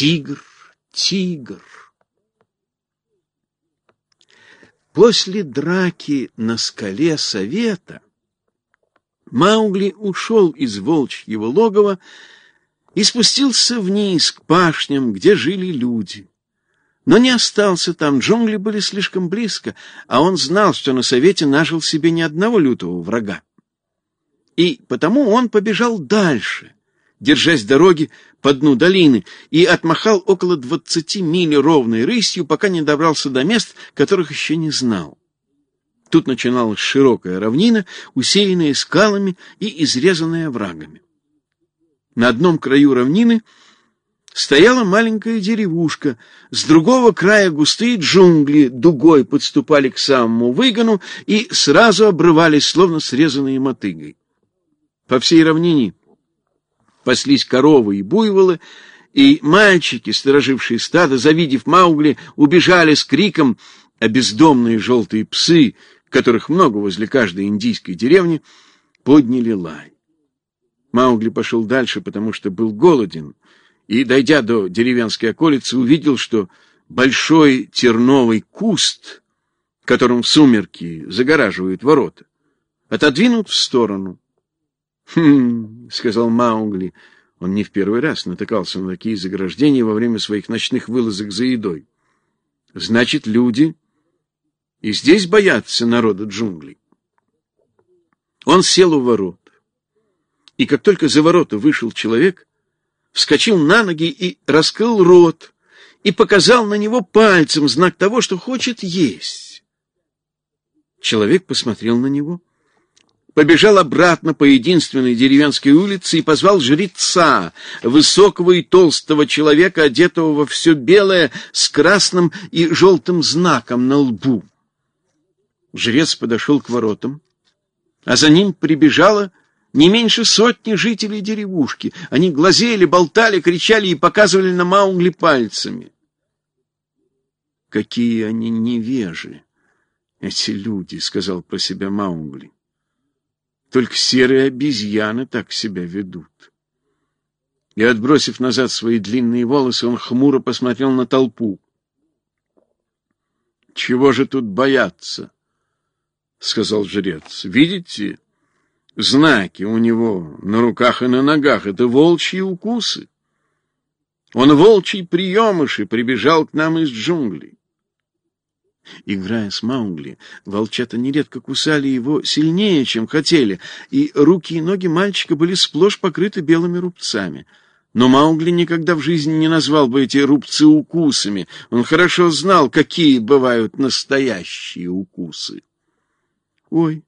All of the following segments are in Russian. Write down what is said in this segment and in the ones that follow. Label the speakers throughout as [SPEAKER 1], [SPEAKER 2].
[SPEAKER 1] Тигр, тигр. После драки на скале совета Маугли ушел из волчьего логова и спустился вниз к пашням, где жили люди. Но не остался там, джунгли были слишком близко, а он знал, что на совете нажил себе ни одного лютого врага. И потому он побежал дальше, держась дороги по дну долины, и отмахал около двадцати миль ровной рысью, пока не добрался до мест, которых еще не знал. Тут начиналась широкая равнина, усеянная скалами и изрезанная врагами. На одном краю равнины стояла маленькая деревушка, с другого края густые джунгли дугой подступали к самому выгону и сразу обрывались, словно срезанные мотыгой. По всей равнине паслись коровы и буйволы, и мальчики, сторожившие стадо, завидев Маугли, убежали с криком, а бездомные желтые псы которых много возле каждой индийской деревни, подняли лай. Маугли пошел дальше, потому что был голоден, и, дойдя до деревенской околицы, увидел, что большой терновый куст, которым в сумерки загораживают ворота, отодвинут в сторону. «Хм», — сказал Маугли, он не в первый раз натыкался на такие заграждения во время своих ночных вылазок за едой. «Значит, люди и здесь боятся народа джунглей. Он сел у ворот. И как только за ворота вышел человек, вскочил на ноги и раскрыл рот, и показал на него пальцем знак того, что хочет есть. Человек посмотрел на него, побежал обратно по единственной деревенской улице и позвал жреца, высокого и толстого человека, одетого во все белое, с красным и желтым знаком на лбу. Жрец подошел к воротам, а за ним прибежало не меньше сотни жителей деревушки. Они глазели, болтали, кричали и показывали на Маугли пальцами. «Какие они невежи, эти люди!» — сказал про себя Маугли. «Только серые обезьяны так себя ведут». И, отбросив назад свои длинные волосы, он хмуро посмотрел на толпу. «Чего же тут бояться?» — сказал жрец. — Видите? Знаки у него на руках и на ногах — это волчьи укусы. Он волчий приемыш и прибежал к нам из джунглей. Играя с Маугли, волчата нередко кусали его сильнее, чем хотели, и руки и ноги мальчика были сплошь покрыты белыми рубцами. Но Маугли никогда в жизни не назвал бы эти рубцы укусами. Он хорошо знал, какие бывают настоящие укусы. Ой,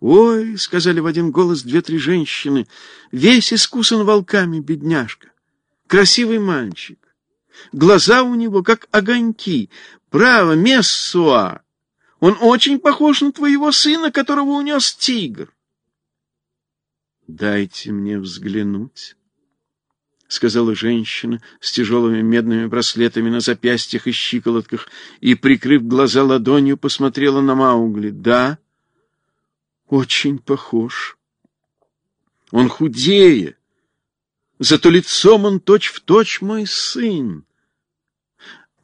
[SPEAKER 1] ой, сказали в один голос две-три женщины, весь искусан волками, бедняжка. Красивый мальчик. Глаза у него как огоньки. Право, Мессуа. Он очень похож на твоего сына, которого унес тигр. Дайте мне взглянуть, сказала женщина с тяжелыми медными браслетами на запястьях и щиколотках и, прикрыв глаза ладонью, посмотрела на Маугли. Да, очень похож. Он худее, зато лицом он точь-в-точь точь мой сын.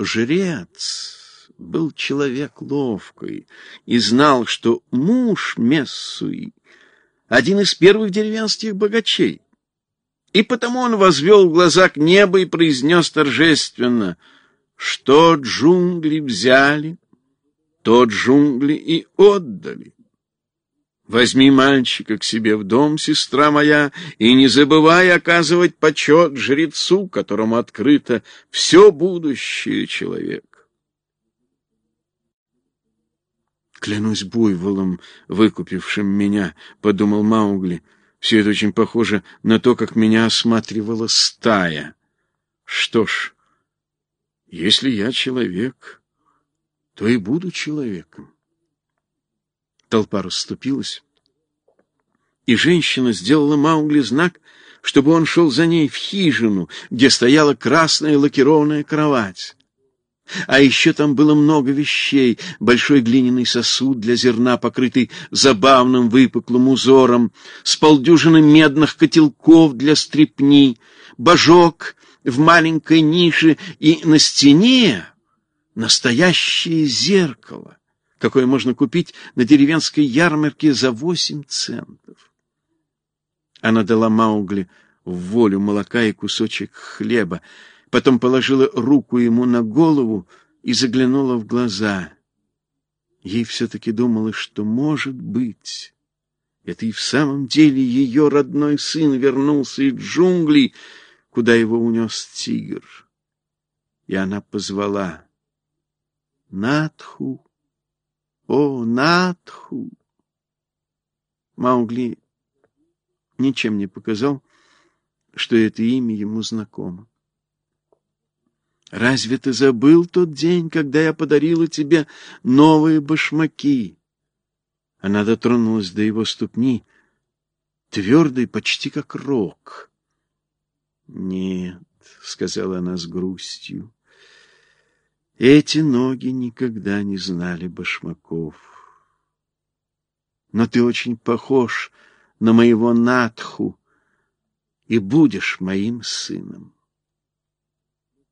[SPEAKER 1] Жрец был человек ловкий и знал, что муж Мессуи — один из первых деревенских богачей. И потому он возвел глаза к небу и произнес торжественно, что джунгли взяли, то джунгли и отдали. Возьми мальчика к себе в дом, сестра моя, и не забывай оказывать почет жрецу, которому открыто все будущее человек. Клянусь буйволом, выкупившим меня, — подумал Маугли. Все это очень похоже на то, как меня осматривала стая. Что ж, если я человек, то и буду человеком. Толпа расступилась, и женщина сделала Маугли знак, чтобы он шел за ней в хижину, где стояла красная лакированная кровать. А еще там было много вещей. Большой глиняный сосуд для зерна, покрытый забавным выпуклым узором, с полдюжины медных котелков для стрепни, божок в маленькой нише, и на стене настоящее зеркало, какое можно купить на деревенской ярмарке за восемь центов. Она дала Маугли волю молока и кусочек хлеба, потом положила руку ему на голову и заглянула в глаза. Ей все-таки думалось, что, может быть, это и в самом деле ее родной сын вернулся из джунглей, куда его унес тигр. И она позвала Натху, о, Натху. Маугли ничем не показал, что это имя ему знакомо. Разве ты забыл тот день, когда я подарила тебе новые башмаки? Она дотронулась до его ступни, твердой, почти как рог. Нет, сказала она с грустью. Эти ноги никогда не знали башмаков. Но ты очень похож на моего Натху и будешь моим сыном.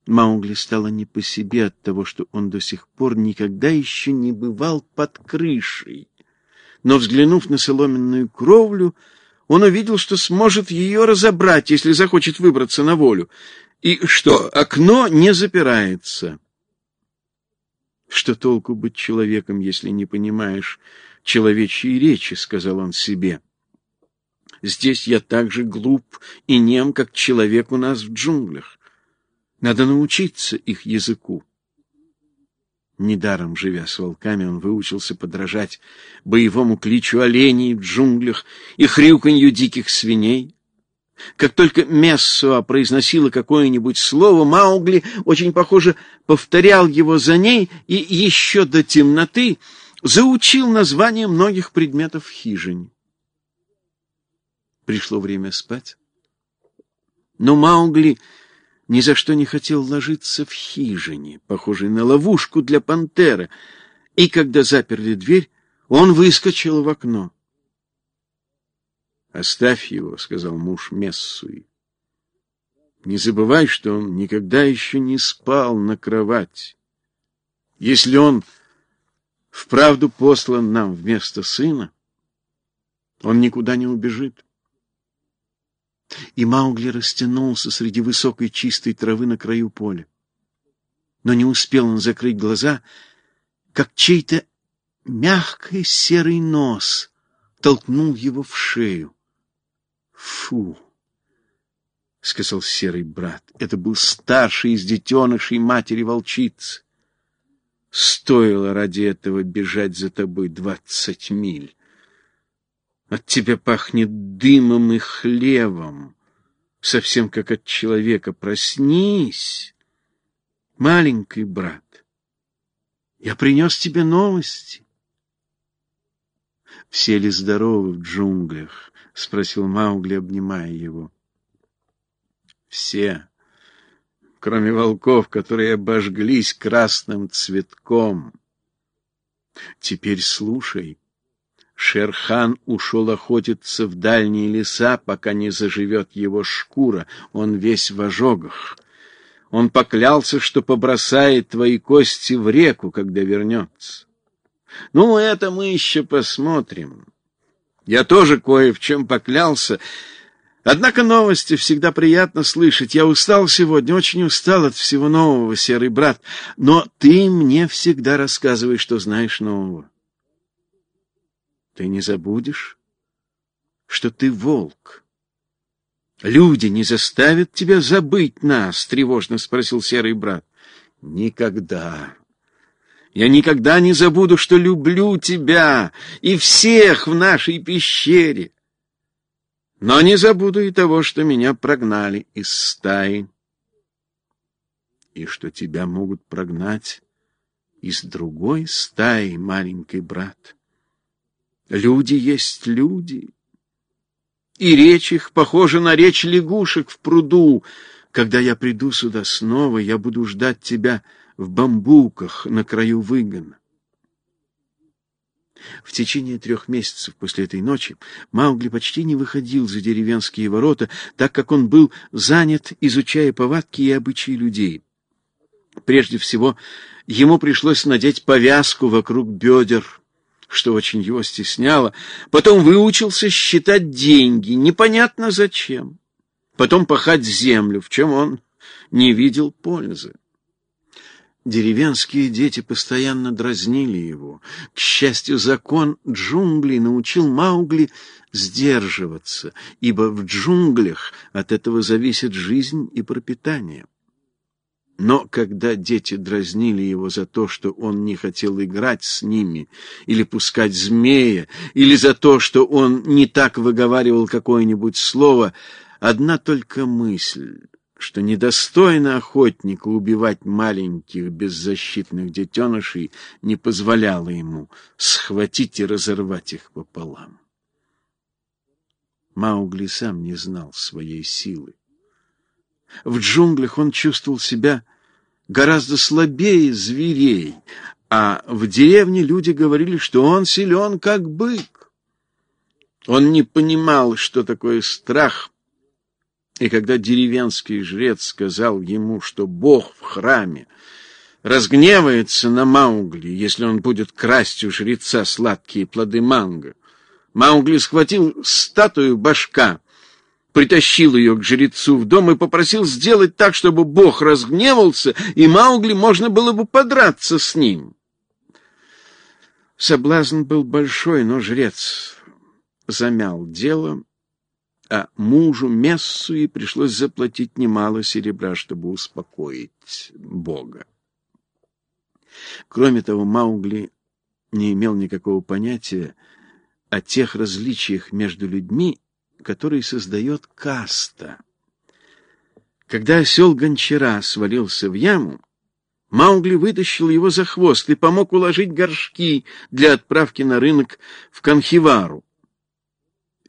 [SPEAKER 1] Маугли стало не по себе от того, что он до сих пор никогда еще не бывал под крышей. Но, взглянув на соломенную кровлю, он увидел, что сможет ее разобрать, если захочет выбраться на волю, и что окно не запирается. Что толку быть человеком, если не понимаешь человечьей речи, сказал он себе. Здесь я так же глуп и нем, как человек у нас в джунглях. Надо научиться их языку. Недаром, живя с волками, он выучился подражать боевому кличу оленей в джунглях и хрюканью диких свиней. Как только Мессуа произносила какое-нибудь слово, Маугли, очень похоже, повторял его за ней и еще до темноты заучил название многих предметов в. Пришло время спать. Но Маугли ни за что не хотел ложиться в хижине, похожей на ловушку для пантеры, и когда заперли дверь, он выскочил в окно. «Оставь его», — сказал муж Мессуи. «Не забывай, что он никогда еще не спал на кровати. Если он вправду послан нам вместо сына, он никуда не убежит. И Маугли растянулся среди высокой чистой травы на краю поля. Но не успел он закрыть глаза, как чей-то мягкий серый нос толкнул его в шею. «Фу!» — сказал серый брат. Это был старший из детенышей матери волчицы. Стоило ради этого бежать за тобой двадцать миль. От тебя пахнет дымом и хлевом, совсем как от человека. Проснись, маленький брат. Я принес тебе новости. Все ли здоровы в джунглях? спросил Маугли, обнимая его. Все, кроме волков, которые обожглись красным цветком. Теперь слушай. Шерхан ушел охотиться в дальние леса, пока не заживет его шкура, он весь в ожогах. Он поклялся, что побросает твои кости в реку, когда вернется. Ну, это мы еще посмотрим. Я тоже кое в чем поклялся. Однако новости всегда приятно слышать. Я устал сегодня, очень устал от всего нового, серый брат. Но ты мне всегда рассказываешь, что знаешь нового. Ты не забудешь, что ты волк? Люди не заставят тебя забыть нас, тревожно спросил серый брат. Никогда. Я никогда не забуду, что люблю тебя и всех в нашей пещере. Но не забуду и того, что меня прогнали из стаи. И что тебя могут прогнать из другой стаи, маленький брат. Люди есть люди. И речь их похожа на речь лягушек в пруду. Когда я приду сюда снова, я буду ждать тебя в бамбуках на краю выгона. В течение трех месяцев после этой ночи Маугли почти не выходил за деревенские ворота, так как он был занят, изучая повадки и обычаи людей. Прежде всего, ему пришлось надеть повязку вокруг бедер, что очень его стесняло. Потом выучился считать деньги, непонятно зачем. Потом пахать землю, в чем он не видел пользы. Деревенские дети постоянно дразнили его. К счастью, закон джунглей научил Маугли сдерживаться, ибо в джунглях от этого зависит жизнь и пропитание. Но когда дети дразнили его за то, что он не хотел играть с ними, или пускать змея, или за то, что он не так выговаривал какое-нибудь слово, одна только мысль что недостойно охотника убивать маленьких беззащитных детенышей не позволяло ему схватить и разорвать их пополам. Маугли сам не знал своей силы. В джунглях он чувствовал себя гораздо слабее зверей, а в деревне люди говорили, что он силен, как бык. Он не понимал, что такое страх, и когда деревенский жрец сказал ему, что Бог в храме разгневается на Маугли, если он будет красть у жреца сладкие плоды манго, Маугли схватил статую башка, притащил ее к жрецу в дом и попросил сделать так, чтобы Бог разгневался, и Маугли можно было бы подраться с ним. Соблазн был большой, но жрец замял дело а мужу Мессуи пришлось заплатить немало серебра, чтобы успокоить Бога. Кроме того, Маугли не имел никакого понятия о тех различиях между людьми, которые создает каста. Когда осел Гончара свалился в яму, Маугли вытащил его за хвост и помог уложить горшки для отправки на рынок в Канхивару.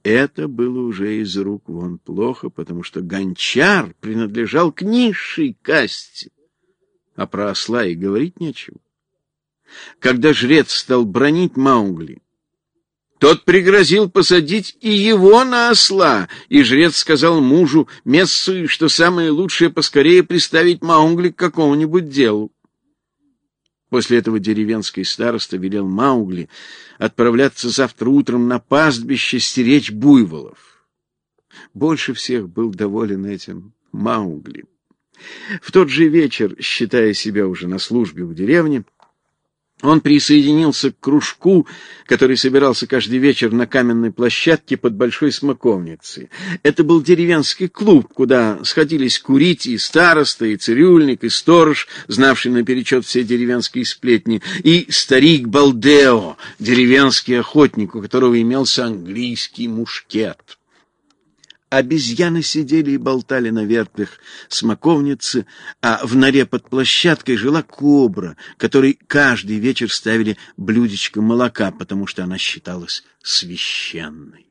[SPEAKER 1] Это было уже из рук вон плохо, потому что гончар принадлежал к низшей касте, а про осла и говорить нечего. Когда жрец стал бронить Маугли, тот пригрозил посадить и его на осла, и жрец сказал мужу Мессу, что самое лучшее поскорее приставить Маугли к какому-нибудь делу. После этого деревенский староста велел Маугли отправляться завтра утром на пастбище стеречь буйволов. Больше всех был доволен этим Маугли. В тот же вечер, считая себя уже на службе в деревне, он присоединился к кружку, который собирался каждый вечер на каменной площадке под большой смоковницей. Это был деревенский клуб, куда сходились курить и староста, и цирюльник, и сторож, знавший наперечет все деревенские сплетни, и старик Балдео, деревенский охотник, у которого имелся английский мушкет. Обезьяны сидели и болтали на ветках смоковницы, а в норе под площадкой жила кобра, которой каждый вечер ставили блюдечко молока, потому что она считалась священной.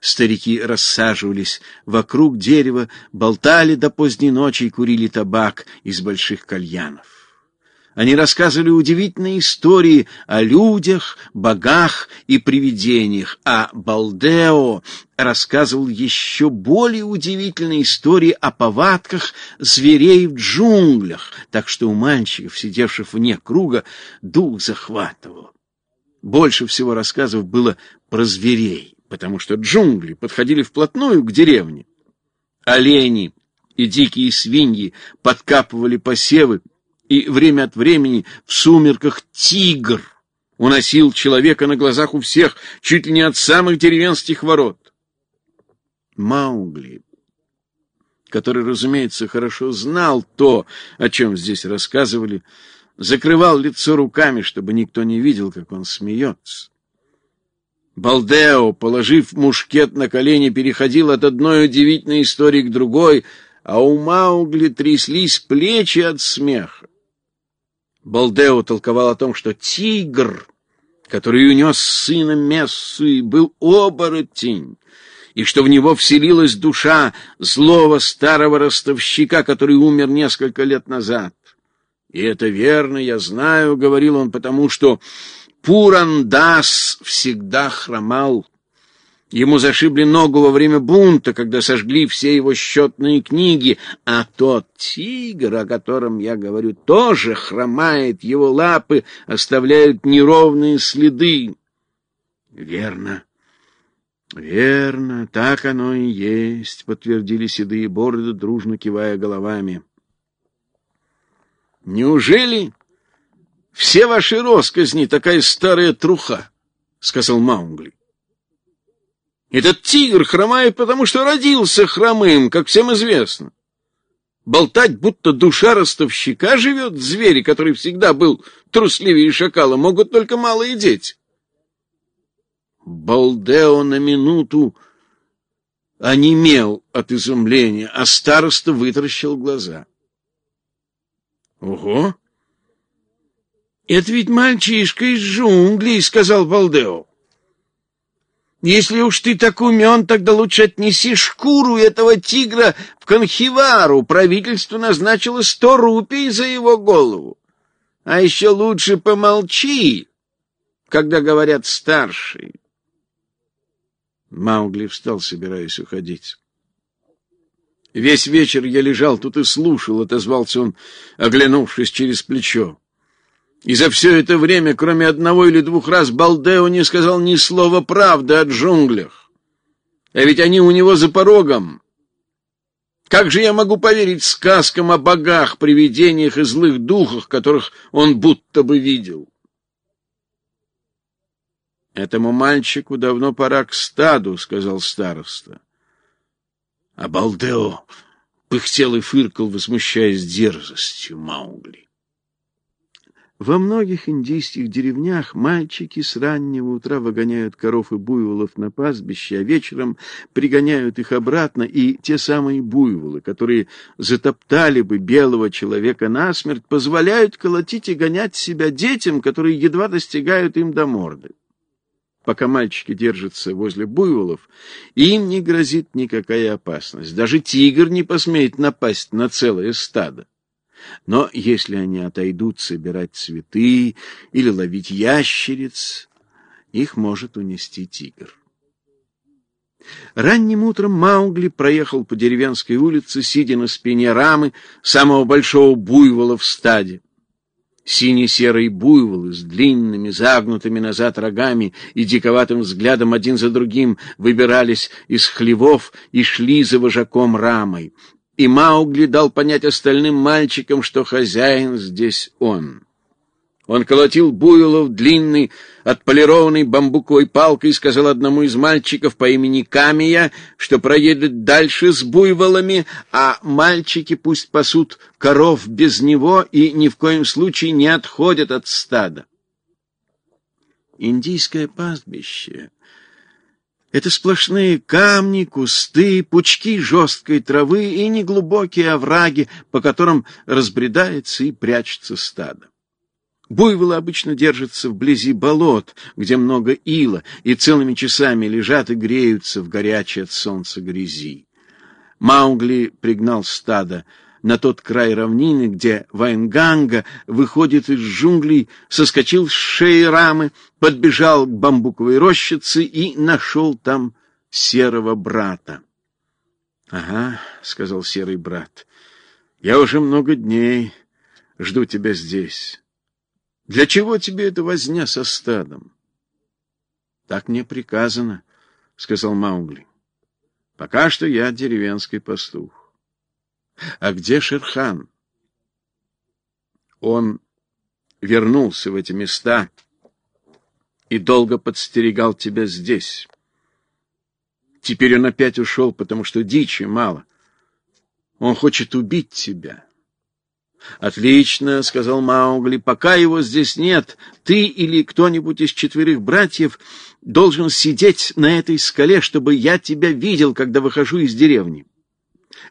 [SPEAKER 1] Старики рассаживались вокруг дерева, болтали до поздней ночи и курили табак из больших кальянов. Они рассказывали удивительные истории о людях, богах и привидениях, а Балдео рассказывал еще более удивительные истории о повадках зверей в джунглях, так что у мальчиков, сидевших вне круга, дух захватывал. Больше всего рассказов было про зверей, потому что джунгли подходили вплотную к деревне. Олени и дикие свиньи подкапывали посевы, и время от времени в сумерках тигр уносил человека на глазах у всех, чуть ли не от самых деревенских ворот. Маугли, который, разумеется, хорошо знал то, о чем здесь рассказывали, закрывал лицо руками, чтобы никто не видел, как он смеется. Балдео, положив мушкет на колени, переходил от одной удивительной истории к другой, а у Маугли тряслись плечи от смеха. Балдео толковал о том, что тигр, который унес сына Мессуи, был оборотень, и что в него вселилась душа злого старого ростовщика, который умер несколько лет назад. И это верно, я знаю, — говорил он, — потому что Пурандас всегда хромал. Ему зашибли ногу во время бунта, когда сожгли все его счетные книги, а тот тигр, о котором я говорю, тоже хромает, его лапы оставляют неровные следы. Верно. Верно, так оно и есть, подтвердили седые бороды, дружно кивая головами. Неужели все ваши росказни такая старая труха? сказал Маугли. Этот тигр хромает, потому что родился хромым, как всем известно. Болтать, будто душа ростовщика живет в звере, который всегда был трусливее шакала, могут только малые дети. Балдео на минуту онемел от изумления, а староста вытаращил глаза. — Ого! Это ведь мальчишка из джунглей, — сказал Балдео. Если уж ты так умен, тогда лучше отнеси шкуру этого тигра в Конхивару. Правительство назначило сто рупий за его голову. А еще лучше помолчи, когда говорят старшие. Маугли встал, собираясь уходить. Весь вечер я лежал тут и слушал, отозвался он, оглянувшись через плечо. И за все это время, кроме одного или двух раз, Балдео не сказал ни слова правды о джунглях. А ведь они у него за порогом. Как же я могу поверить сказкам о богах, привидениях и злых духах, которых он будто бы видел? Этому мальчику давно пора к стаду, сказал староста. А Балдео пыхтел и фыркал, возмущаясь дерзостью Маугли. Во многих индийских деревнях мальчики с раннего утра выгоняют коров и буйволов на пастбище, а вечером пригоняют их обратно, и те самые буйволы, которые затоптали бы белого человека насмерть, позволяют колотить и гонять себя детям, которые едва достигают им до морды. Пока мальчики держатся возле буйволов, им не грозит никакая опасность. Даже тигр не посмеет напасть на целое стадо. Но если они отойдут собирать цветы или ловить ящериц, их может унести тигр. Ранним утром Маугли проехал по деревенской улице, сидя на спине рамы самого большого буйвола в стаде. Сине-серые буйволы с длинными, загнутыми назад рогами и диковатым взглядом один за другим выбирались из хлевов и шли за вожаком рамой и Маугли дал понять остальным мальчикам, что хозяин здесь он. Он колотил буйволов длинной, отполированной бамбуковой палкой и сказал одному из мальчиков по имени Камия, что проедет дальше с буйволами, а мальчики пусть пасут коров без него и ни в коем случае не отходят от стада. Индийское пастбище это сплошные камни, кусты, пучки жесткой травы и неглубокие овраги, по которым разбредается и прячется стадо. Буйволы обычно держатся вблизи болот, где много ила, и целыми часами лежат и греются в горячей от солнца грязи. Маугли пригнал стадо на тот край равнины, где Вайнганга выходит из джунглей, соскочил с шеи рамы, подбежал к бамбуковой рощице и нашел там серого брата. — Ага, — сказал серый брат, — я уже много дней жду тебя здесь. Для чего тебе эта возня со стадом? — Так мне приказано, — сказал Маугли. — Пока что я деревенский пастух. А где Шерхан? Он вернулся в эти места и долго подстерегал тебя здесь. Теперь он опять ушел, потому что дичи мало. Он хочет убить тебя. Отлично, сказал Маугли. Пока его здесь нет, ты или кто-нибудь из четверых братьев должен сидеть на этой скале, чтобы я тебя видел, когда выхожу из деревни.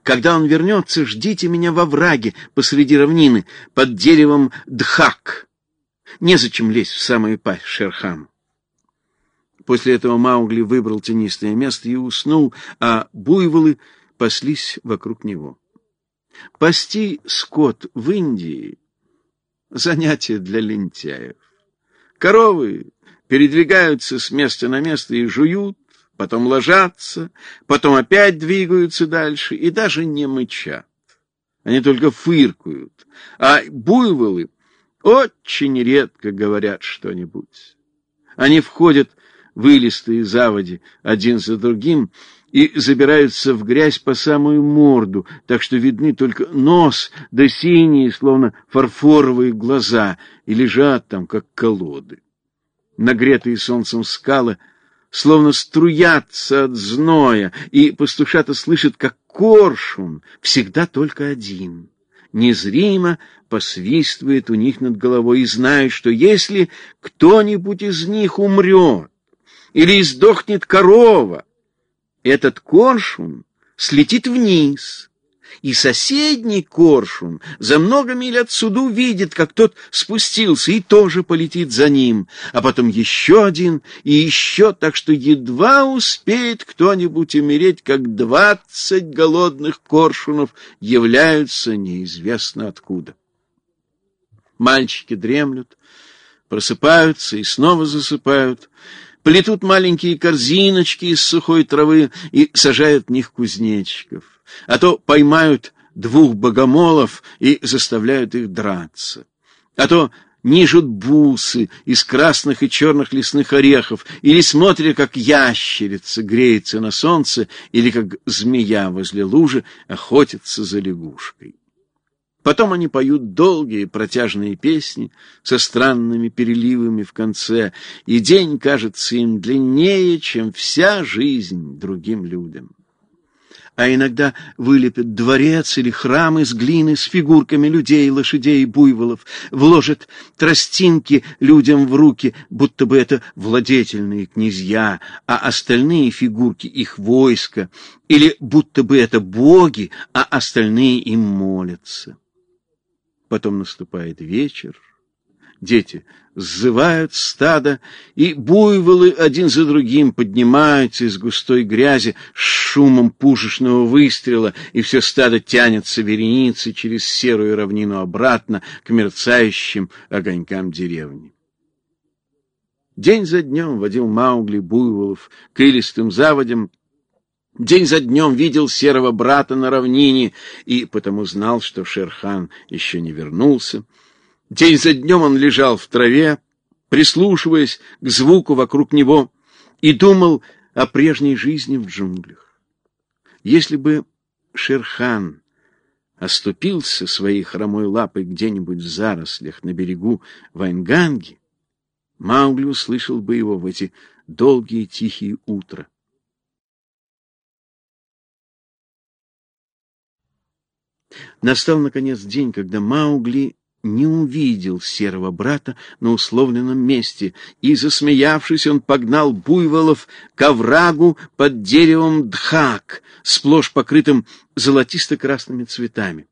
[SPEAKER 1] Когда он вернется, ждите меня во враге посреди равнины, под деревом Дхак. Незачем лезть в самую пасть Шерхам. После этого Маугли выбрал тенистое место и уснул, а буйволы паслись вокруг него. Пасти скот в Индии — занятие для лентяев. Коровы передвигаются с места на место и жуют, потом ложатся, потом опять двигаются дальше и даже не мычат. Они только фыркают, а буйволы очень редко говорят что-нибудь. Они входят в илистые заводи один за другим и забираются в грязь по самую морду, так что видны только нос да синие, словно фарфоровые глаза, и лежат там, как колоды. Нагретые солнцем скалы словно струятся от зноя, и пастушата слышат, как коршун, всегда только один, незримо посвистывает у них над головой и знает, что если кто-нибудь из них умрет или издохнет корова, этот коршун слетит вниз и соседний коршун за много миль отсюда увидит, как тот спустился, и тоже полетит за ним, а потом еще один и еще, так что едва успеет кто-нибудь умереть, как двадцать голодных коршунов являются неизвестно откуда. Мальчики дремлют, просыпаются и снова засыпают, плетут маленькие корзиночки из сухой травы и сажают в них кузнечиков а то поймают двух богомолов и заставляют их драться, а то нижут бусы из красных и черных лесных орехов, или смотрят, как ящерица греется на солнце, или как змея возле лужи охотится за лягушкой. Потом они поют долгие протяжные песни со странными переливами в конце, и день кажется им длиннее, чем вся жизнь другим людям а иногда вылепят дворец или храм из глины с фигурками людей, лошадей и буйволов, вложат тростинки людям в руки, будто бы это владетельные князья, а остальные фигурки их войска, или будто бы это боги, а остальные им молятся. Потом наступает вечер, дети сзывают стадо, и буйволы один за другим поднимаются из густой грязи с шумом пушечного выстрела, и все стадо тянется вереницей через серую равнину обратно к мерцающим огонькам деревни. День за днем водил Маугли буйволов к илистым заводям, День за днем видел серого брата на равнине и потому знал, что Шерхан еще не вернулся. День за днем он лежал в траве, прислушиваясь к звуку вокруг него, и думал о прежней жизни в джунглях. Если бы Шерхан оступился своей хромой лапой где-нибудь в зарослях на берегу Вайнганги, Маугли услышал бы его в эти долгие тихие утра. Настал, наконец, день, когда Маугли не увидел серого брата на условленном месте, и, засмеявшись, он погнал буйволов к оврагу под деревом дхак, сплошь покрытым золотисто-красными цветами.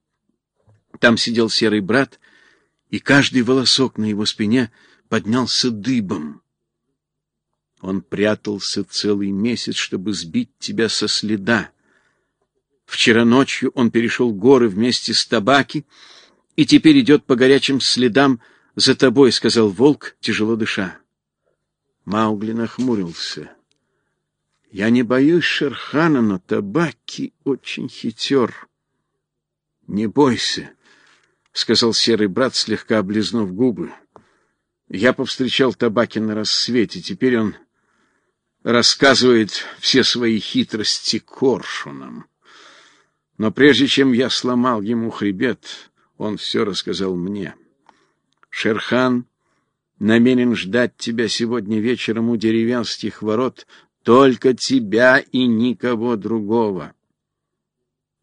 [SPEAKER 1] Там сидел серый брат, и каждый волосок на его спине поднялся дыбом. Он прятался целый месяц, чтобы сбить тебя со следа. Вчера ночью он перешел горы вместе с табаки, и теперь идет по горячим следам за тобой, — сказал волк, тяжело дыша. Маугли нахмурился. — Я не боюсь Шерхана, но табаки очень хитер. — Не бойся, — сказал серый брат, слегка облизнув губы. Я повстречал табаки на рассвете, теперь он рассказывает все свои хитрости коршунам. Но прежде чем я сломал ему хребет, он все рассказал мне. Шерхан намерен ждать тебя сегодня вечером у деревенских ворот, только тебя и никого другого.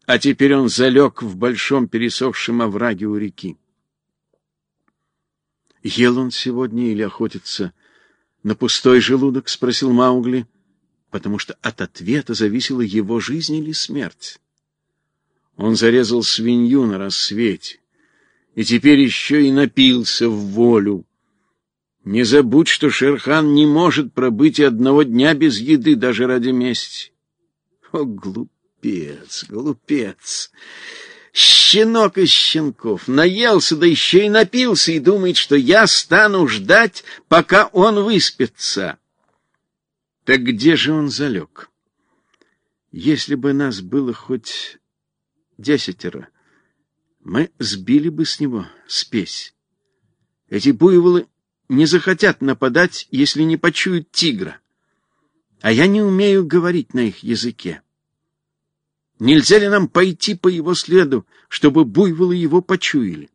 [SPEAKER 1] А теперь он залег в большом пересохшем овраге у реки. Ел он сегодня или охотится на пустой желудок? — спросил Маугли, потому что от ответа зависела его жизнь или смерть. Он зарезал свинью на рассвете и теперь еще и напился в волю. Не забудь, что Шерхан не может пробыть одного дня без еды даже ради мести. О, глупец, глупец! Щенок из щенков наелся, да еще и напился, и думает, что я стану ждать, пока он выспится. Так где же он залег? Если бы нас было хоть десятеро, мы сбили бы с него спесь. Эти буйволы не захотят нападать, если не почуют тигра. А я не умею говорить на их языке. Нельзя ли нам пойти по его следу, чтобы буйволы его почуяли?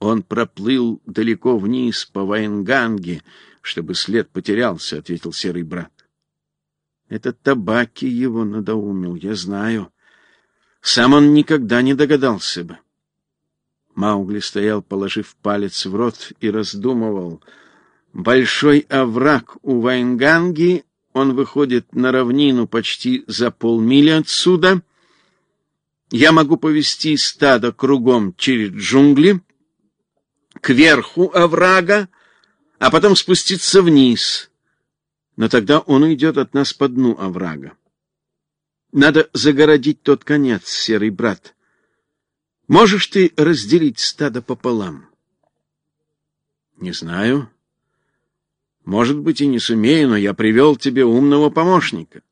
[SPEAKER 1] Он проплыл далеко вниз по Ваенганге, чтобы след потерялся, — ответил серый брат. Это табаки его надоумил, я знаю. Сам он никогда не догадался бы. Маугли стоял, положив палец в рот, и раздумывал. Большой овраг у Ваенганги он выходит на равнину почти за полмили отсюда. Я могу повести стадо кругом через джунгли, к верху оврага, а потом спуститься вниз. Но тогда он уйдет от нас по дну оврага. Надо загородить тот конец, серый брат. Можешь ты разделить стадо пополам? Не знаю. Может быть, и не сумею, но я привел тебе умного помощника.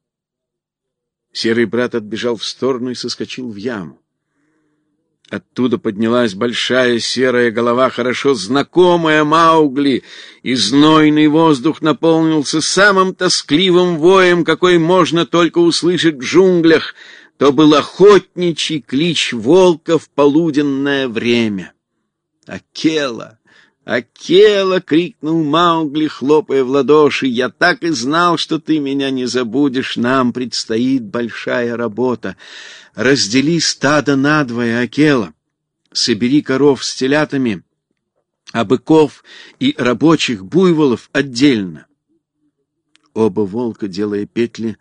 [SPEAKER 1] Серый брат отбежал в сторону и соскочил в яму. Оттуда поднялась большая серая голова, хорошо знакомая Маугли, и знойный воздух наполнился самым тоскливым воем, какой можно только услышать в джунглях. То был охотничий клич волка в полуденное время. Акела! «Акела!» — крикнул Маугли, хлопая в ладоши. «Я так и знал, что ты меня не забудешь. Нам предстоит большая работа. Раздели стадо надвое, Акела. Собери коров с телятами, а быков и рабочих буйволов отдельно». Оба волка, делая петли,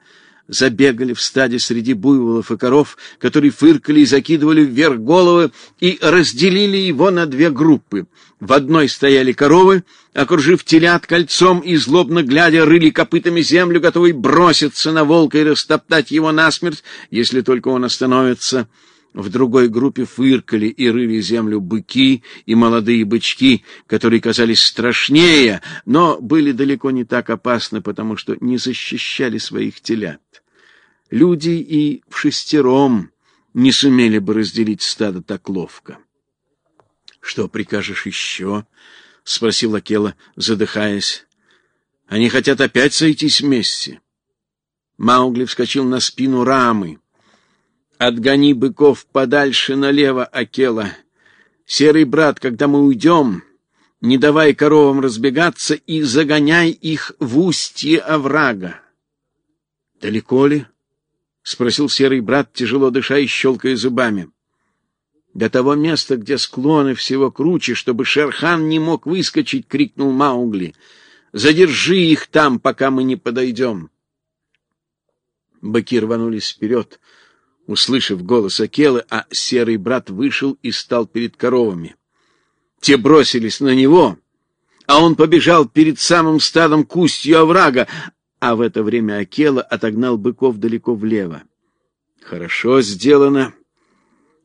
[SPEAKER 1] забегали в стаде среди буйволов и коров, которые фыркали и закидывали вверх головы, и разделили его на две группы — в одной стояли коровы, окружив телят кольцом и злобно глядя рыли копытами землю, готовый броситься на волка и растоптать его насмерть, если только он остановится. В другой группе фыркали и рыли землю быки и молодые бычки, которые казались страшнее, но были далеко не так опасны, потому что не защищали своих телят. Люди и в шестером не сумели бы разделить стадо так ловко. Что прикажешь еще? — спросил Акела, задыхаясь. — Они хотят опять сойтись вместе. Маугли вскочил на спину рамы. — Отгони быков подальше налево, Акела. Серый брат, когда мы уйдем, не давай коровам разбегаться и загоняй их в устье оврага. — Далеко ли? — спросил серый брат, тяжело дыша и щелкая зубами. — до того места, где склоны всего круче, чтобы Шерхан не мог выскочить, — крикнул Маугли. — Задержи их там, пока мы не подойдем. Быки рванулись вперед, услышав голос Акелы, а серый брат вышел и стал перед коровами. Те бросились на него, а он побежал перед самым стадом к устью оврага, а в это время Акела отогнал быков далеко влево. — Хорошо сделано,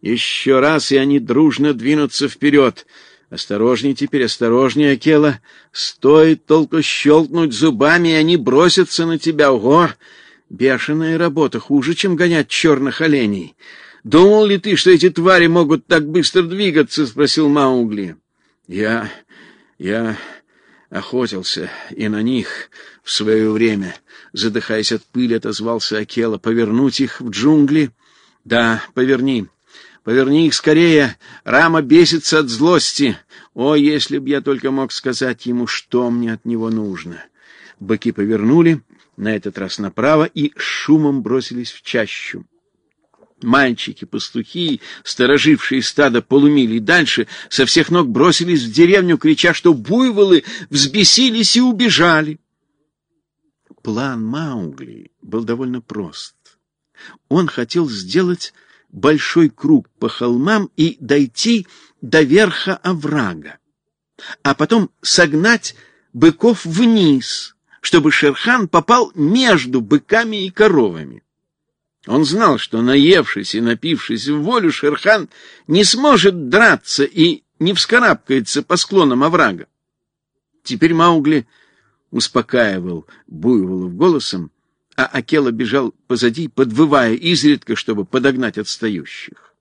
[SPEAKER 1] еще раз, и они дружно двинутся вперед. Осторожней теперь, осторожнее, Акела. Стоит только щелкнуть зубами, и они бросятся на тебя. Ого! Бешеная работа, хуже, чем гонять черных оленей. Думал ли ты, что эти твари могут так быстро двигаться? — спросил Маугли. — Я... я охотился и на них в свое время. Задыхаясь от пыли, отозвался Акела. — Повернуть их в джунгли? — Да, поверни. Поверни их скорее, Рама бесится от злости. О, если б я только мог сказать ему, что мне от него нужно. Быки повернули, на этот раз направо, и шумом бросились в чащу. Мальчики-пастухи, сторожившие стадо полумили дальше, со всех ног бросились в деревню, крича, что буйволы взбесились и убежали. План Маугли был довольно прост. Он хотел сделать большой круг по холмам и дойти до верха оврага, а потом согнать быков вниз, чтобы Шерхан попал между быками и коровами. Он знал, что, наевшись и напившись в волю, Шерхан не сможет драться и не вскарабкается по склонам оврага. Теперь Маугли успокаивал Буйволов голосом, а Акела бежал позади, подвывая изредка, чтобы подогнать отстающих.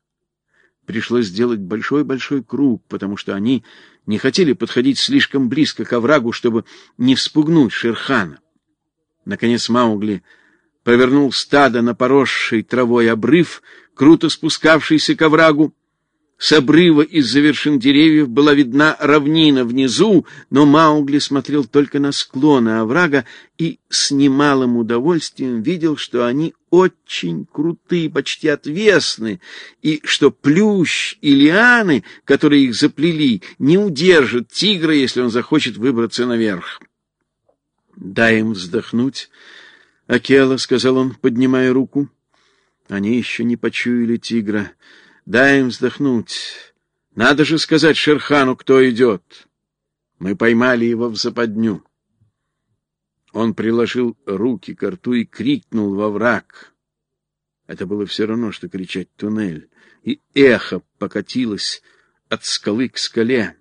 [SPEAKER 1] Пришлось сделать большой-большой круг, потому что они не хотели подходить слишком близко к оврагу, чтобы не вспугнуть Шерхана. Наконец Маугли повернул стадо на поросший травой обрыв, круто спускавшийся к оврагу. С обрыва из-за деревьев была видна равнина внизу, но Маугли смотрел только на склоны оврага и с немалым удовольствием видел, что они очень крутые, почти отвесны, и что плющ и лианы, которые их заплели, не удержат тигра, если он захочет выбраться наверх. «Дай им вздохнуть», Акела, — сказал он, поднимая руку, — они еще не почуяли тигра. Дай им вздохнуть. Надо же сказать Шерхану, кто идет. Мы поймали его в западню. Он приложил руки к рту и крикнул во враг. Это было все равно, что кричать туннель, и эхо покатилось от скалы к скале.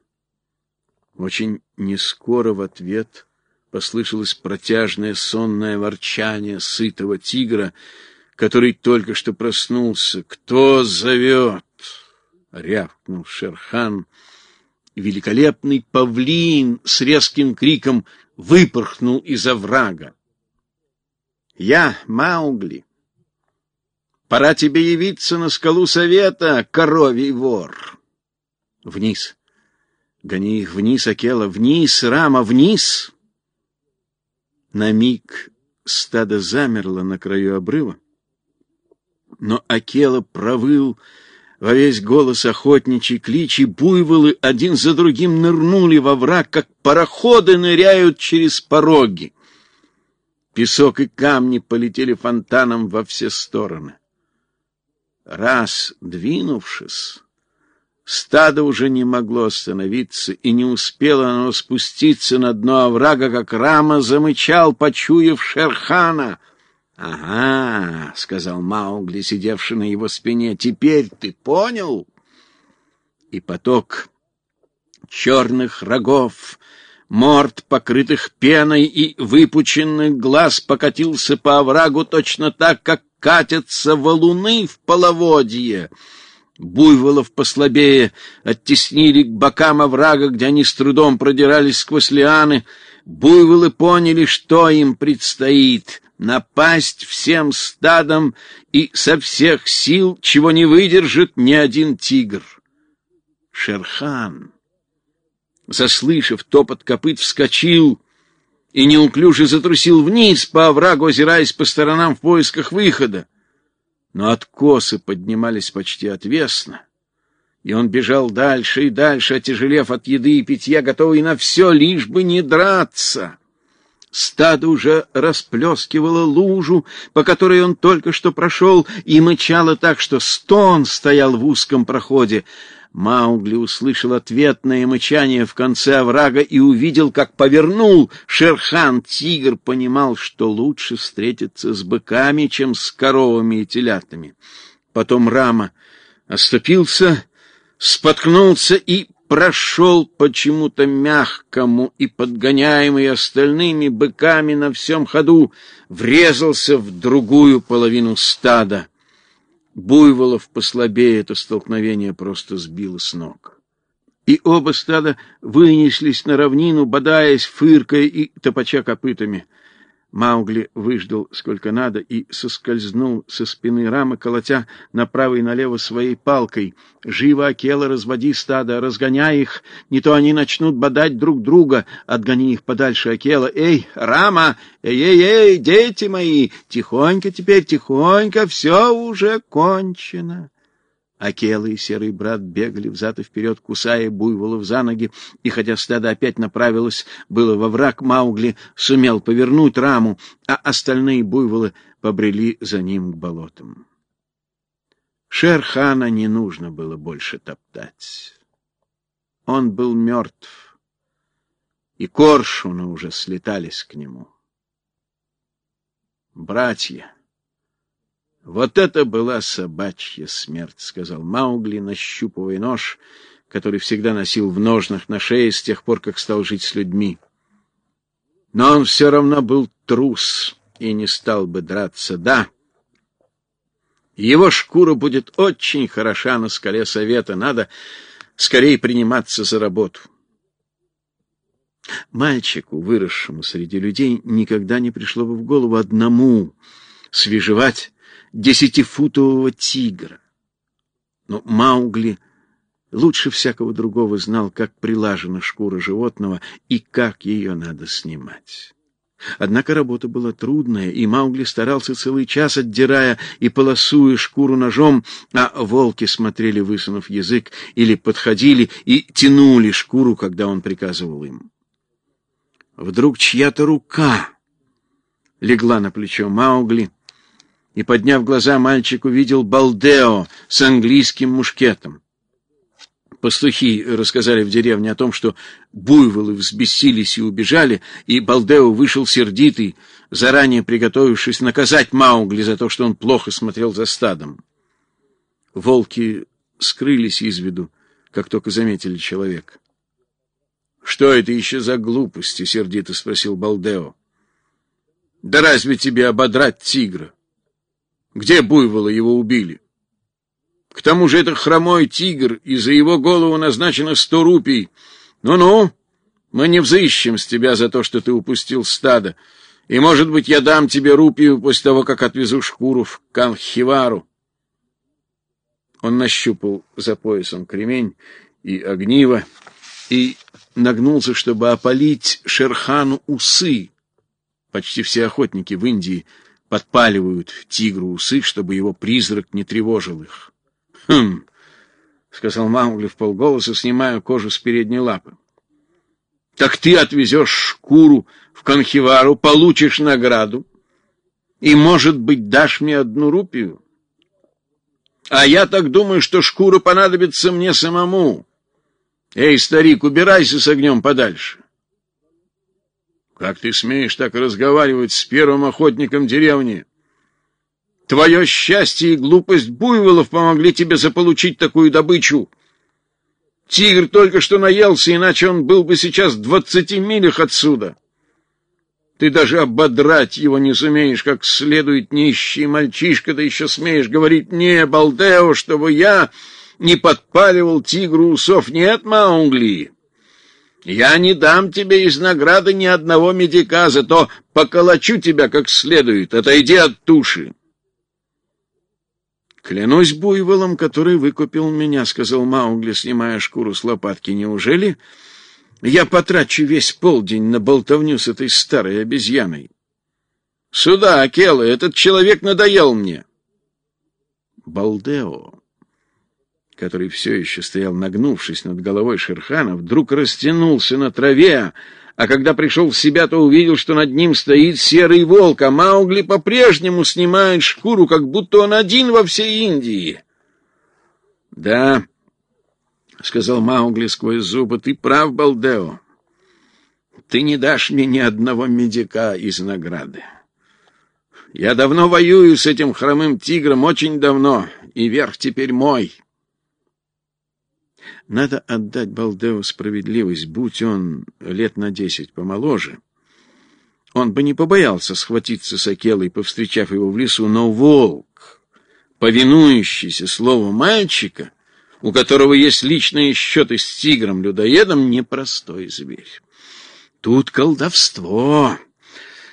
[SPEAKER 1] Очень нескоро в ответ послышалось протяжное сонное ворчание сытого тигра, который только что проснулся. «Кто зовет?» — рявкнул Шерхан. Великолепный павлин с резким криком выпорхнул из оврага. «Я Маугли. Пора тебе явиться на скалу совета, коровий вор!» «Вниз! Гони их вниз, Акела! Вниз, Рама, вниз!» На миг стадо замерло на краю обрыва, но Акела провыл во весь голос охотничий клич, и буйволы один за другим нырнули во враг, как пароходы ныряют через пороги. Песок и камни полетели фонтаном во все стороны. Раз двинувшись, Стадо уже не могло остановиться, и не успело оно спуститься на дно оврага, как Рама замычал, почуяв Шерхана. — Ага, — сказал Маугли, сидевший на его спине, — теперь ты понял? И поток черных рогов, морд, покрытых пеной и выпученных глаз, покатился по оврагу точно так, как катятся валуны в половодье — Буйволов послабее оттеснили к бокам оврага, где они с трудом продирались сквозь лианы. Буйволы поняли, что им предстоит — напасть всем стадом и со всех сил, чего не выдержит ни один тигр. Шерхан, заслышав топот копыт, вскочил и неуклюже затрусил вниз по оврагу, озираясь по сторонам в поисках выхода но откосы поднимались почти отвесно, и он бежал дальше и дальше, отяжелев от еды и питья, готовый на все, лишь бы не драться. Стадо уже расплескивало лужу, по которой он только что прошел, и мычало так, что стон стоял в узком проходе. Маугли услышал ответное мычание в конце оврага и увидел, как повернул Шерхан. Тигр понимал, что лучше встретиться с быками, чем с коровами и телятами. Потом Рама оступился, споткнулся и прошел почему-то мягкому и, подгоняемый остальными быками на всем ходу, врезался в другую половину стада. Буйволов послабее это столкновение просто сбило с ног. И оба стада вынеслись на равнину, бодаясь, фыркая и топача копытами — Маугли выждал сколько надо и соскользнул со спины рамы, колотя направо и налево своей палкой. «Живо, Акела, разводи стадо, разгоняй их, не то они начнут бодать друг друга. Отгони их подальше, Акела. Эй, Рама! Эй-эй-эй, дети мои! Тихонько теперь, тихонько, все уже кончено!» Акела и серый брат бегали взад и вперед, кусая буйволов за ноги, и хотя стадо опять направилось было во враг, Маугли сумел повернуть раму, а остальные буйволы побрели за ним к болотам. Шерхана не нужно было больше топтать. Он был мертв, и коршуны уже слетались к нему. Братья, Вот это была собачья смерть, сказал Маугли, нащупывая нож, который всегда носил в ножнах на шее с тех пор, как стал жить с людьми. Но он все равно был трус и не стал бы драться. Да, его шкура будет очень хороша на скале совета. Надо скорее приниматься за работу. Мальчику, выросшему среди людей, никогда не пришло бы в голову одному свежевать десятифутового тигра. Но Маугли лучше всякого другого знал, как прилажена шкура животного и как ее надо снимать. Однако работа была трудная, и Маугли старался целый час, отдирая и полосуя шкуру ножом, а волки смотрели, высунув язык, или подходили и тянули шкуру, когда он приказывал им. Вдруг чья-то рука легла на плечо Маугли, и, подняв глаза, мальчик увидел Балдео с английским мушкетом. Пастухи рассказали в деревне о том, что буйволы взбесились и убежали, и Балдео вышел сердитый, заранее приготовившись наказать Маугли за то, что он плохо смотрел за стадом. Волки скрылись из виду, как только заметили человека. — Что это еще за глупости? — сердито спросил Балдео. — Да разве тебе ободрать тигра? Где буйволы его убили? К тому же это хромой тигр, и за его голову назначено сто рупий. Ну-ну, мы не взыщем с тебя за то, что ты упустил стадо, и, может быть, я дам тебе рупию после того, как отвезу шкуру в Канхивару. Он нащупал за поясом кремень и огниво и нагнулся, чтобы опалить Шерхану усы. Почти все охотники в Индии подпаливают тигру усы, чтобы его призрак не тревожил их. — Хм, — сказал Маугли в полголоса, снимая кожу с передней лапы. — Так ты отвезешь шкуру в Конхивару, получишь награду и, может быть, дашь мне одну рупию? А я так думаю, что шкура понадобится мне самому. Эй, старик, убирайся с огнем подальше. Как ты смеешь так разговаривать с первым охотником деревни? Твое счастье и глупость буйволов помогли тебе заполучить такую добычу. Тигр только что наелся, иначе он был бы сейчас в двадцати милях отсюда. Ты даже ободрать его не сумеешь, как следует нищий мальчишка, да еще смеешь говорить мне, Балдео, чтобы я не подпаливал тигру усов. Нет, Маунгли, я не дам тебе из награды ни одного медика, зато поколочу тебя как следует. Отойди от туши. Клянусь буйволом, который выкупил меня, — сказал Маугли, снимая шкуру с лопатки. Неужели я потрачу весь полдень на болтовню с этой старой обезьяной? Сюда, Акела, этот человек надоел мне. Балдео, который все еще стоял нагнувшись над головой Шерхана, вдруг растянулся на траве, а когда пришел в себя, то увидел, что над ним стоит серый волк, а Маугли по-прежнему снимает шкуру, как будто он один во всей Индии. — Да, — сказал Маугли сквозь зубы, — ты прав, Балдео. Ты не дашь мне ни одного медика из награды. Я давно воюю с этим хромым тигром, очень давно, и верх теперь мой. Надо отдать Балдео справедливость, будь он лет на десять помоложе. Он бы не побоялся схватиться с Акелой, повстречав его в лесу, но волк, повинующийся слову мальчика, у которого есть личные счеты с тигром-людоедом, непростой зверь. Тут колдовство.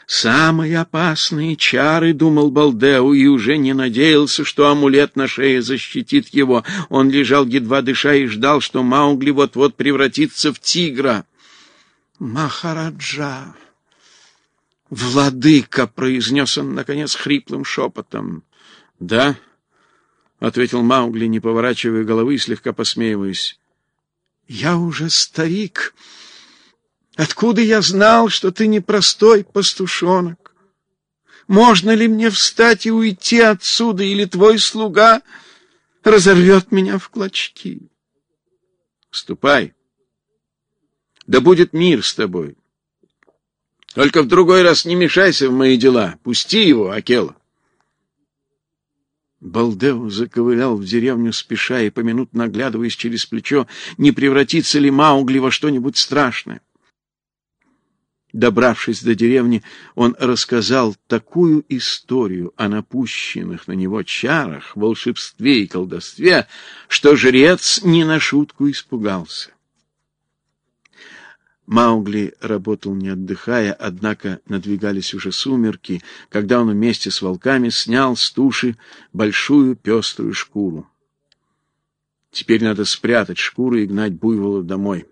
[SPEAKER 1] Самые опасные чары, думал Балдеу, и уже не надеялся, что амулет на шее защитит его. Он лежал, едва дыша, и ждал, что Маугли вот-вот превратится в тигра. «Махараджа!» «Владыка!» — произнес он, наконец, хриплым шепотом. «Да?» — ответил Маугли, не поворачивая головы и слегка посмеиваясь. «Я уже старик!» Откуда я знал, что ты не простой пастушонок? Можно ли мне встать и уйти отсюда, или твой слуга разорвет меня в клочки? Ступай. Да будет мир с тобой. Только в другой раз не мешайся в мои дела. Пусти его, Акела. Балдео заковылял в деревню, спеша и поминутно оглядываясь через плечо, не превратится ли Маугли во что-нибудь страшное. Добравшись до деревни, он рассказал такую историю о напущенных на него чарах, волшебстве и колдовстве, что жрец не на шутку испугался. Маугли работал не отдыхая, однако надвигались уже сумерки, когда он вместе с волками снял с туши большую пеструю шкуру. Теперь надо спрятать шкуру и гнать буйвола домой.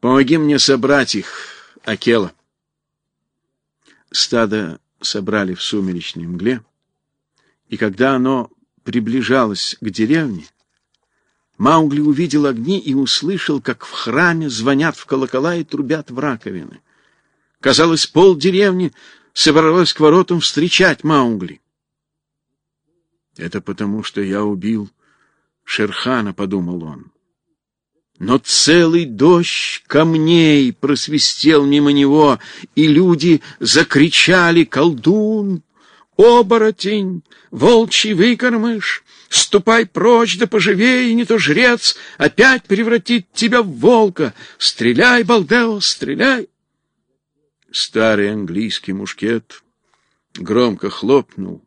[SPEAKER 1] Помоги мне собрать их, Акела. Стадо собрали в сумеречной мгле, и когда оно приближалось к деревне, Маугли увидел огни и услышал, как в храме звонят в колокола и трубят в раковины. Казалось, пол деревни собралось к воротам встречать Маугли. «Это потому, что я убил Шерхана», — подумал он. Но целый дождь камней просвистел мимо него, и люди закричали «Колдун! Оборотень! Волчий выкормыш! Ступай прочь, да поживей, не то жрец опять превратит тебя в волка. Стреляй, Балдео, стреляй!» Старый английский мушкет громко хлопнул,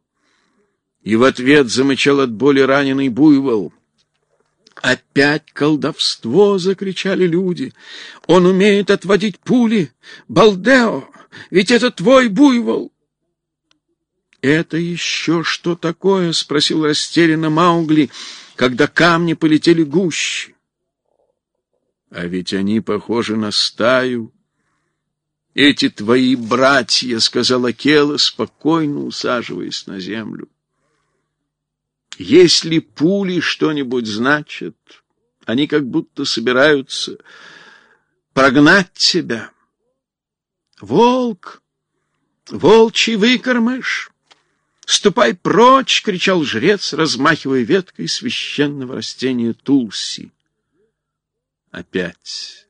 [SPEAKER 1] и в ответ замычал от боли раненый буйвол. «Опять колдовство!» — закричали люди. «Он умеет отводить пули! Балдео! Ведь это твой буйвол!» «Это еще что такое?» — спросил растерянно Маугли, когда камни полетели гуще. «А ведь они похожи на стаю. Эти твои братья», — сказала Кела, спокойно усаживаясь на землю. «Если пули что-нибудь значат, они как будто собираются прогнать тебя. Волк, волчий выкормыш!» «Ступай прочь!» — кричал жрец, размахивая веткой священного растения Тулси. Опять.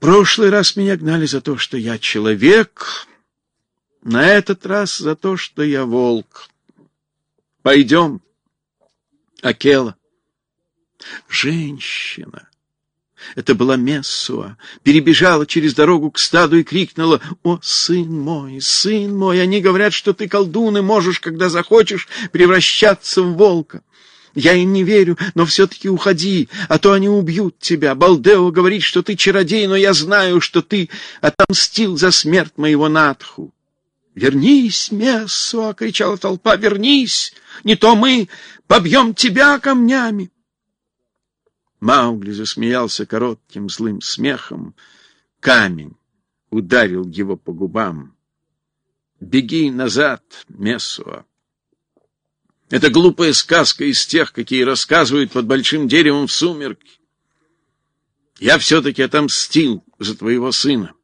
[SPEAKER 1] Прошлый раз меня гнали за то, что я человек, на этот раз за то, что я волк. Пойдем, Акела. Женщина. Это была Мессуа, перебежала через дорогу к стаду и крикнула, «О, сын мой, сын мой, они говорят, что ты колдун и можешь, когда захочешь, превращаться в волка». Я им не верю, но все-таки уходи, а то они убьют тебя. Балдео говорит, что ты чародей, но я знаю, что ты отомстил за смерть моего Натху. «Вернись, Мессуа!» — кричала толпа. «Вернись! Не то мы побьем тебя камнями!» Маугли засмеялся коротким злым смехом. Камень ударил его по губам. «Беги назад, Мессуа!» Это глупая сказка из тех, какие рассказывают под большим деревом в сумерки. Я все-таки отомстил за твоего сына.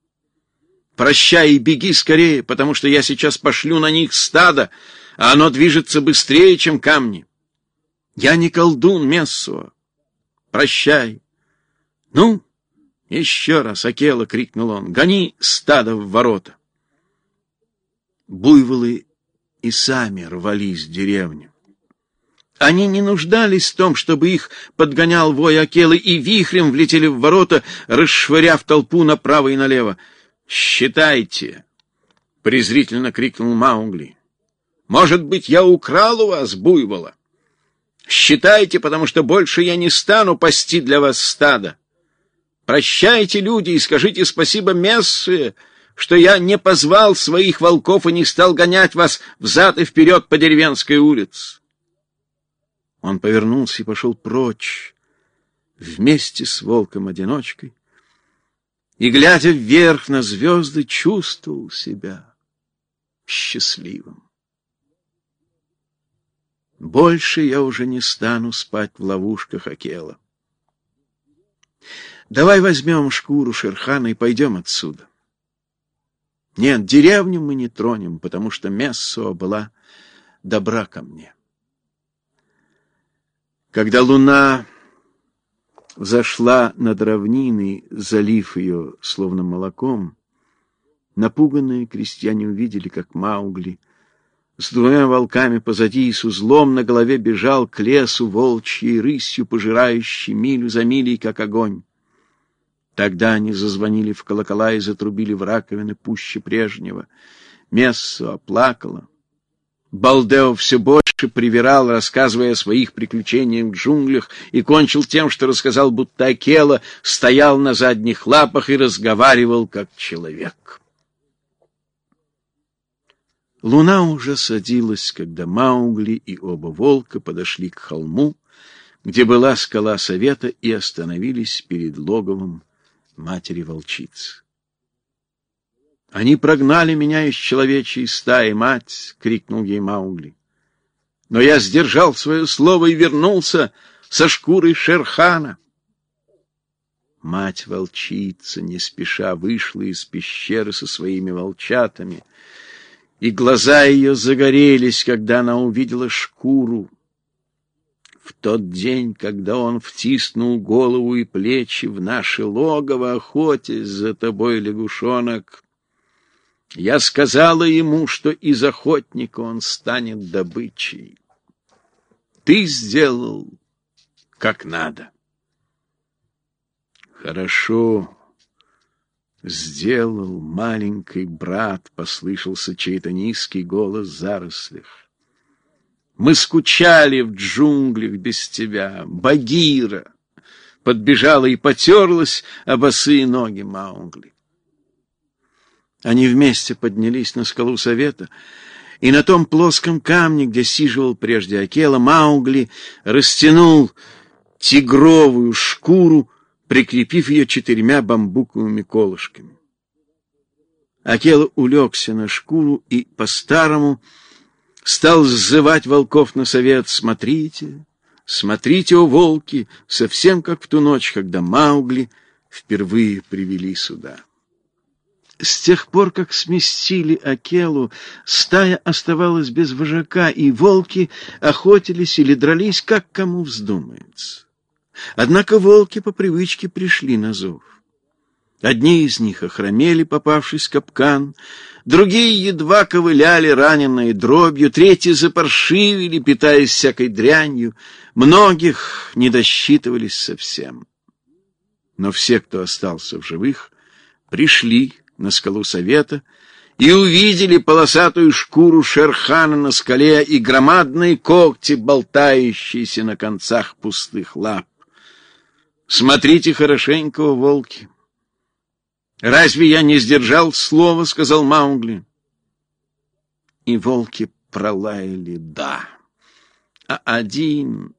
[SPEAKER 1] Прощай и беги скорее, потому что я сейчас пошлю на них стадо, а оно движется быстрее, чем камни. Я не колдун, Мессуа. Прощай. Ну, еще раз, Акела, крикнул он, гони стадо в ворота. Буйволы и сами рвались в деревню. Они не нуждались в том, чтобы их подгонял вой Акелы, и вихрем влетели в ворота, расшвыряв толпу направо и налево. «Считайте!» — презрительно крикнул Маугли. «Может быть, я украл у вас буйвола? Считайте, потому что больше я не стану пасти для вас стадо. Прощайте, люди, и скажите спасибо Мессуе, что я не позвал своих волков и не стал гонять вас взад и вперед по деревенской улице. Он повернулся и пошел прочь вместе с волком-одиночкой, и, глядя вверх на звезды, чувствовал себя счастливым. Больше я уже не стану спать в ловушках Акела. Давай возьмем шкуру Шерхана и пойдем отсюда. Нет, деревню мы не тронем, потому что Мессуа была добра ко мне. Когда луна взошла над равниной, залив ее словно молоком, напуганные крестьяне увидели, как Маугли С двумя волками позади и с узлом на голове бежал к лесу волчьей рысью, пожирающей милю за милей, как огонь. Тогда они зазвонили в колокола и затрубили в раковины пуще прежнего. Мессу оплакала. Балдео все больше привирал, рассказывая о своих приключениях в джунглях, и кончил тем, что рассказал, будто Акела стоял на задних лапах и разговаривал как человек. Луна уже садилась, когда Маугли и оба волка подошли к холму, где была скала совета, и остановились перед логовом матери-волчицы. «Они прогнали меня из человечьей стаи, мать!» — крикнул ей Маугли. «Но я сдержал свое слово и вернулся со шкурой Шерхана». Мать-волчица не спеша вышла из пещеры со своими волчатами — и глаза ее загорелись, когда она увидела шкуру. В тот день, когда он втиснул голову и плечи в наше логово, охотясь за тобой, лягушонок, я сказала ему, что из охотника он станет добычей. Ты сделал как надо. Хорошо, «Сделал, маленький брат!» — послышался чей-то низкий голос в зарослях. «Мы скучали в джунглях без тебя, Багира!» Подбежала и потерлась о босые ноги Маугли. Они вместе поднялись на скалу совета, и на том плоском камне, где сиживал прежде Акела, Маугли растянул тигровую шкуру, прикрепив ее четырьмя бамбуковыми колышками. Акела улегся на шкуру и по-старому стал сзывать волков на совет «Смотрите, смотрите, о волки!» совсем как в ту ночь, когда Маугли впервые привели сюда. С тех пор, как сместили Акелу, стая оставалась без вожака, и волки охотились или дрались, как кому вздумается. Однако волки по привычке пришли на зов. Одни из них охромели, попавшись в капкан, другие едва ковыляли, раненые дробью, третьи запаршивили, питаясь всякой дрянью, многих не досчитывались совсем. Но все, кто остался в живых, пришли на скалу совета и увидели полосатую шкуру шерхана на скале и громадные когти, болтающиеся на концах пустых лап. Смотрите хорошенько, волки. Разве я не сдержал слова, сказал Маугли. И волки пролаяли «да». А один,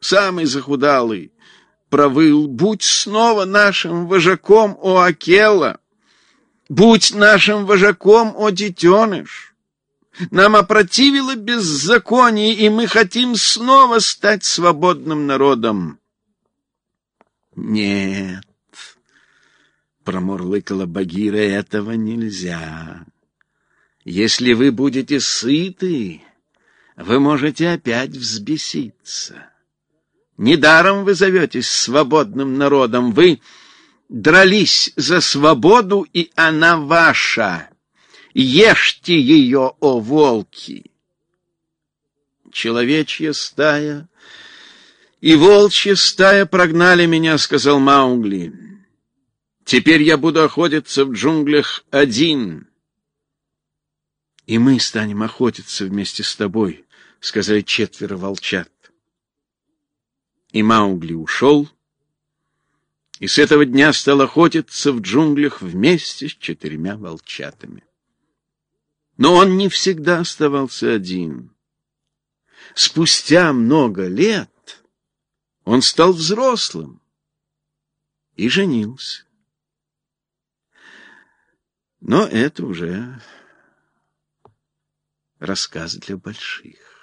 [SPEAKER 1] самый захудалый, провыл «Будь снова нашим вожаком, о Акела! Будь нашим вожаком, о детеныш!» Нам опротивило беззаконие, и мы хотим снова стать свободным народом. Нет, промурлыкала Багира, этого нельзя. Если вы будете сыты, вы можете опять взбеситься. Недаром вы зоветесь свободным народом, вы дрались за свободу, и она ваша. Ешьте ее, о волки! Человечья стая и волчья стая прогнали меня, — сказал Маугли. Теперь я буду охотиться в джунглях один. И мы станем охотиться вместе с тобой, — сказали четверо волчат. И Маугли ушел, и с этого дня стал охотиться в джунглях вместе с четырьмя волчатами. Но он не всегда оставался один. Спустя много лет он стал взрослым и женился. Но это уже рассказ для больших.